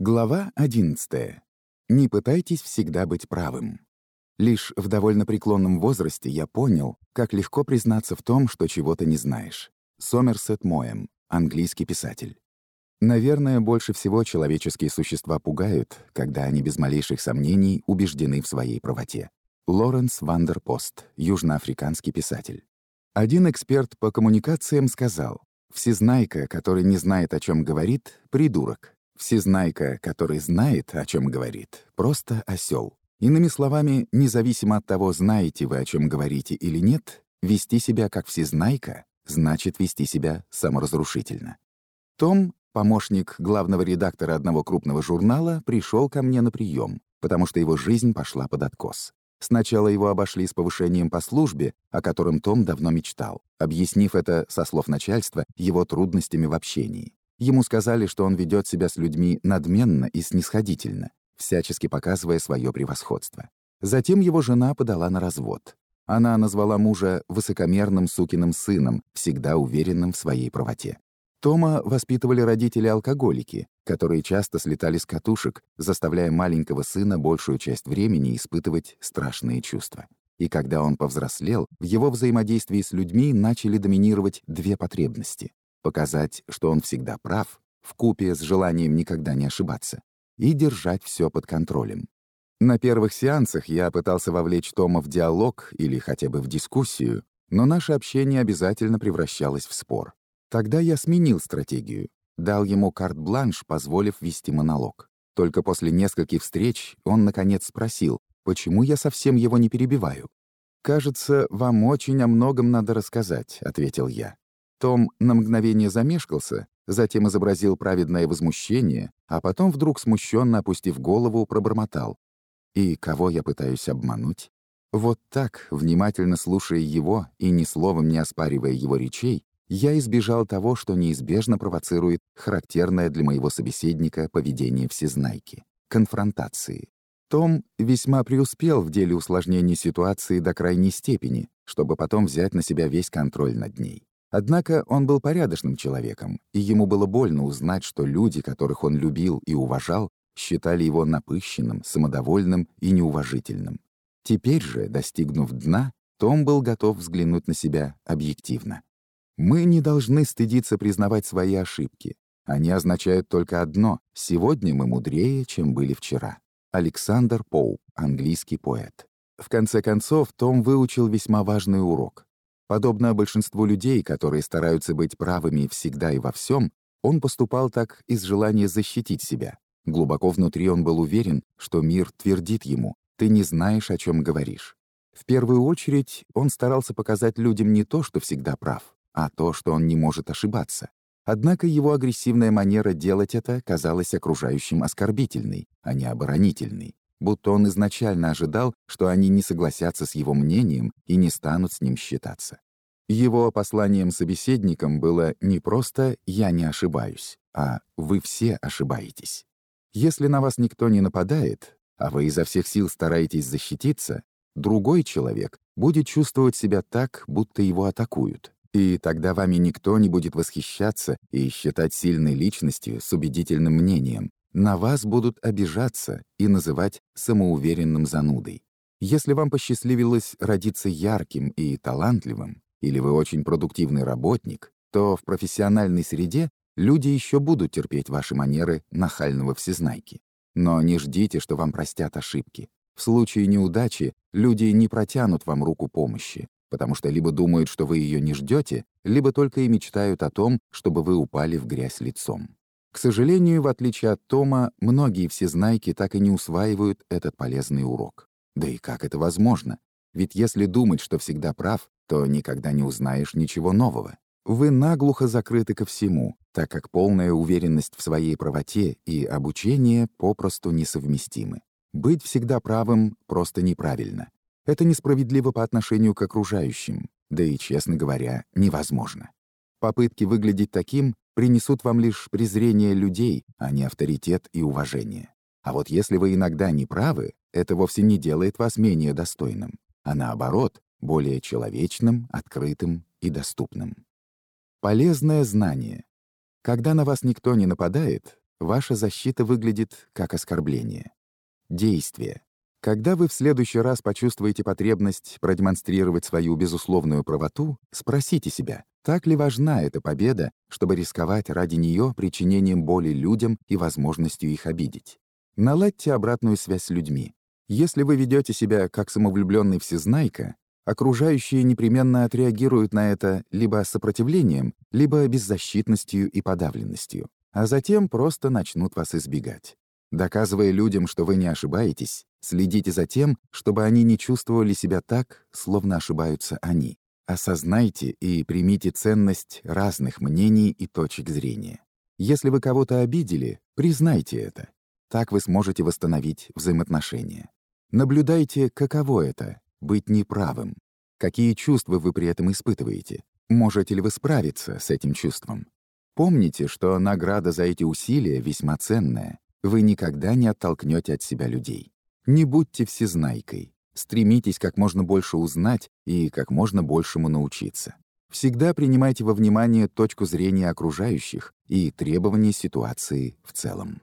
Глава 11. Не пытайтесь всегда быть правым. Лишь в довольно преклонном возрасте я понял, как легко признаться в том, что чего-то не знаешь. Сомерсет Моэм, английский писатель. Наверное, больше всего человеческие существа пугают, когда они без малейших сомнений убеждены в своей правоте. Лоренс Вандерпост, южноафриканский писатель. Один эксперт по коммуникациям сказал, «Всезнайка, который не знает, о чем говорит, — придурок. Всезнайка, который знает, о чем говорит, просто осел. Иными словами, независимо от того, знаете вы, о чем говорите или нет, вести себя как всезнайка значит вести себя саморазрушительно. Том, помощник главного редактора одного крупного журнала, пришел ко мне на прием, потому что его жизнь пошла под откос. Сначала его обошли с повышением по службе, о котором Том давно мечтал, объяснив это, со слов начальства, его трудностями в общении. Ему сказали, что он ведет себя с людьми надменно и снисходительно, всячески показывая свое превосходство. Затем его жена подала на развод. Она назвала мужа высокомерным сукиным сыном, всегда уверенным в своей правоте. Тома воспитывали родители-алкоголики, которые часто слетали с катушек, заставляя маленького сына большую часть времени испытывать страшные чувства. И когда он повзрослел, в его взаимодействии с людьми начали доминировать две потребности показать, что он всегда прав, в купе с желанием никогда не ошибаться, и держать все под контролем. На первых сеансах я пытался вовлечь Тома в диалог или хотя бы в дискуссию, но наше общение обязательно превращалось в спор. Тогда я сменил стратегию, дал ему карт-бланш, позволив вести монолог. Только после нескольких встреч он, наконец, спросил, почему я совсем его не перебиваю. «Кажется, вам очень о многом надо рассказать», — ответил я. Том на мгновение замешкался, затем изобразил праведное возмущение, а потом вдруг смущенно опустив голову, пробормотал. «И кого я пытаюсь обмануть?» Вот так, внимательно слушая его и ни словом не оспаривая его речей, я избежал того, что неизбежно провоцирует характерное для моего собеседника поведение всезнайки — конфронтации. Том весьма преуспел в деле усложнения ситуации до крайней степени, чтобы потом взять на себя весь контроль над ней. Однако он был порядочным человеком, и ему было больно узнать, что люди, которых он любил и уважал, считали его напыщенным, самодовольным и неуважительным. Теперь же, достигнув дна, том был готов взглянуть на себя объективно. Мы не должны стыдиться признавать свои ошибки. Они означают только одно — сегодня мы мудрее, чем были вчера. Александр Поу, английский поэт. В конце концов, Том выучил весьма важный урок. Подобно большинству людей, которые стараются быть правыми всегда и во всем, он поступал так из желания защитить себя. Глубоко внутри он был уверен, что мир твердит ему «ты не знаешь, о чем говоришь». В первую очередь он старался показать людям не то, что всегда прав, а то, что он не может ошибаться. Однако его агрессивная манера делать это казалась окружающим оскорбительной, а не оборонительной, будто он изначально ожидал, что они не согласятся с его мнением и не станут с ним считаться. Его посланием собеседникам было не просто «я не ошибаюсь», а «вы все ошибаетесь». Если на вас никто не нападает, а вы изо всех сил стараетесь защититься, другой человек будет чувствовать себя так, будто его атакуют. И тогда вами никто не будет восхищаться и считать сильной личностью с убедительным мнением, на вас будут обижаться и называть самоуверенным занудой. Если вам посчастливилось родиться ярким и талантливым, или вы очень продуктивный работник, то в профессиональной среде люди еще будут терпеть ваши манеры нахального всезнайки. Но не ждите, что вам простят ошибки. В случае неудачи люди не протянут вам руку помощи, потому что либо думают, что вы ее не ждете, либо только и мечтают о том, чтобы вы упали в грязь лицом. К сожалению, в отличие от Тома, многие всезнайки так и не усваивают этот полезный урок. Да и как это возможно? Ведь если думать, что всегда прав, то никогда не узнаешь ничего нового. Вы наглухо закрыты ко всему, так как полная уверенность в своей правоте и обучение попросту несовместимы. Быть всегда правым просто неправильно. Это несправедливо по отношению к окружающим, да и, честно говоря, невозможно. Попытки выглядеть таким принесут вам лишь презрение людей, а не авторитет и уважение. А вот если вы иногда не правы, это вовсе не делает вас менее достойным, а наоборот, более человечным, открытым и доступным. Полезное знание. Когда на вас никто не нападает, ваша защита выглядит как оскорбление. Действие. Когда вы в следующий раз почувствуете потребность продемонстрировать свою безусловную правоту, спросите себя, так ли важна эта победа, чтобы рисковать ради нее причинением боли людям и возможностью их обидеть. Наладьте обратную связь с людьми. Если вы ведете себя как самовлюбленный всезнайка, окружающие непременно отреагируют на это либо сопротивлением, либо беззащитностью и подавленностью, а затем просто начнут вас избегать. Доказывая людям, что вы не ошибаетесь, следите за тем, чтобы они не чувствовали себя так, словно ошибаются они. Осознайте и примите ценность разных мнений и точек зрения. Если вы кого-то обидели, признайте это. Так вы сможете восстановить взаимоотношения. Наблюдайте, каково это — быть неправым. Какие чувства вы при этом испытываете? Можете ли вы справиться с этим чувством? Помните, что награда за эти усилия весьма ценная. Вы никогда не оттолкнете от себя людей. Не будьте всезнайкой. Стремитесь как можно больше узнать и как можно большему научиться. Всегда принимайте во внимание точку зрения окружающих и требования ситуации в целом.